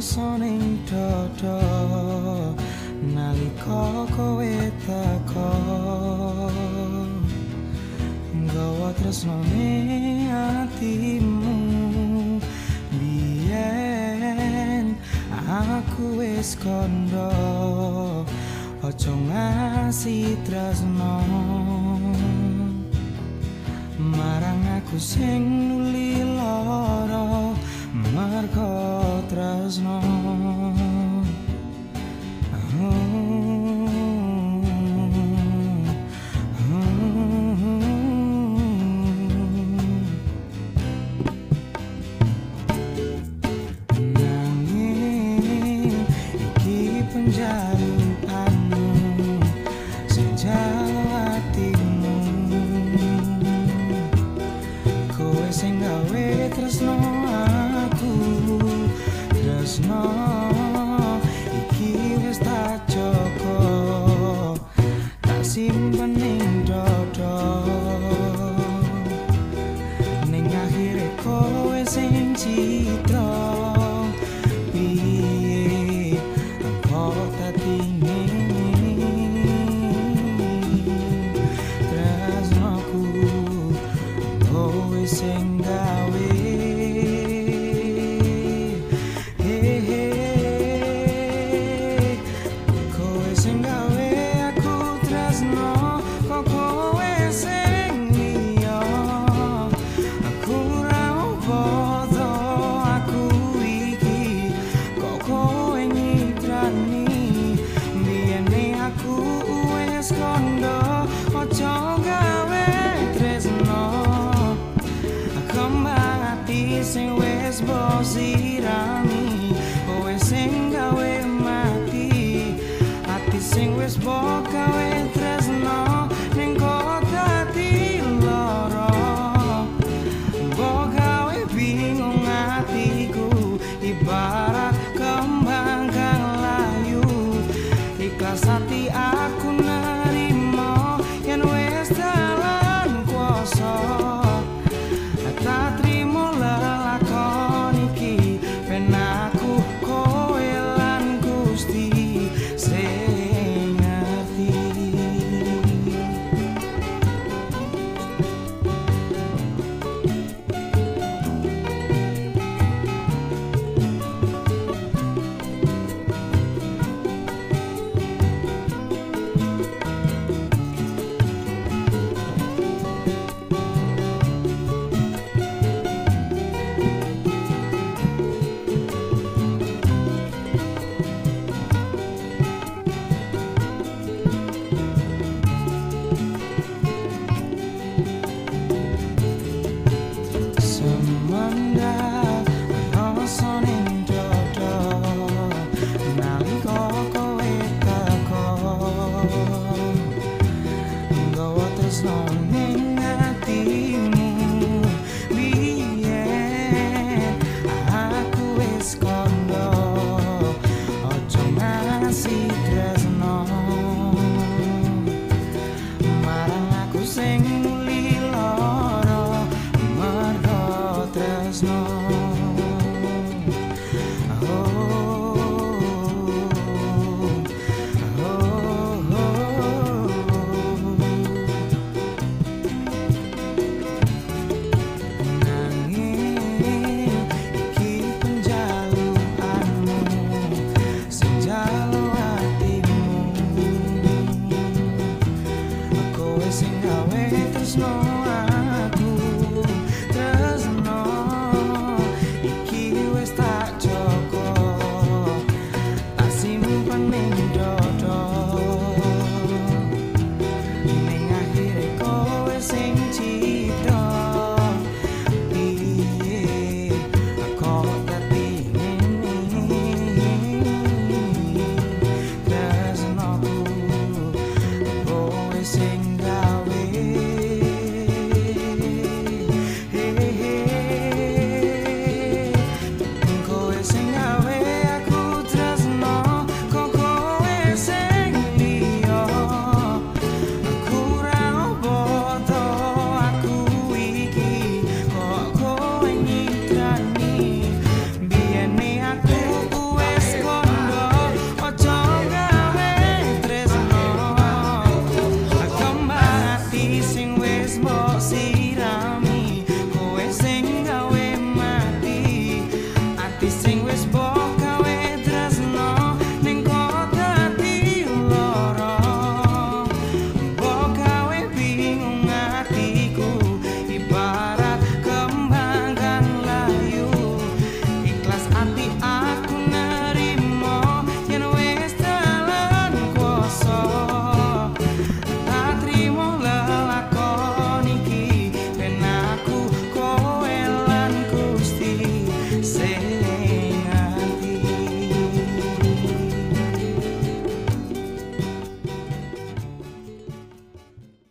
soning dada nalika kowe teko gawa tresno ning atimu biyen aku wis kondo ojo ngasih tresno. Marang aku sing nuli lara Margot was known. simpen ing dada. Ning akhire kowe sing citra. Piye? Kok tak sing with walk out.